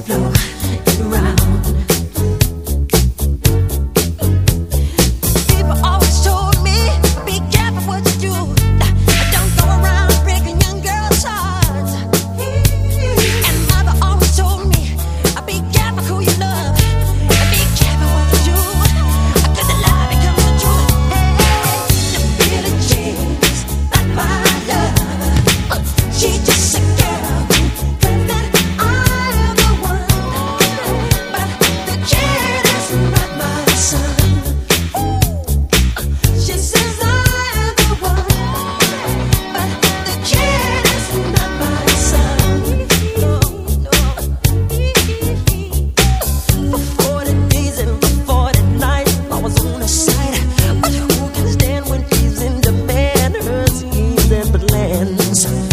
the blue. remembered lands.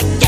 just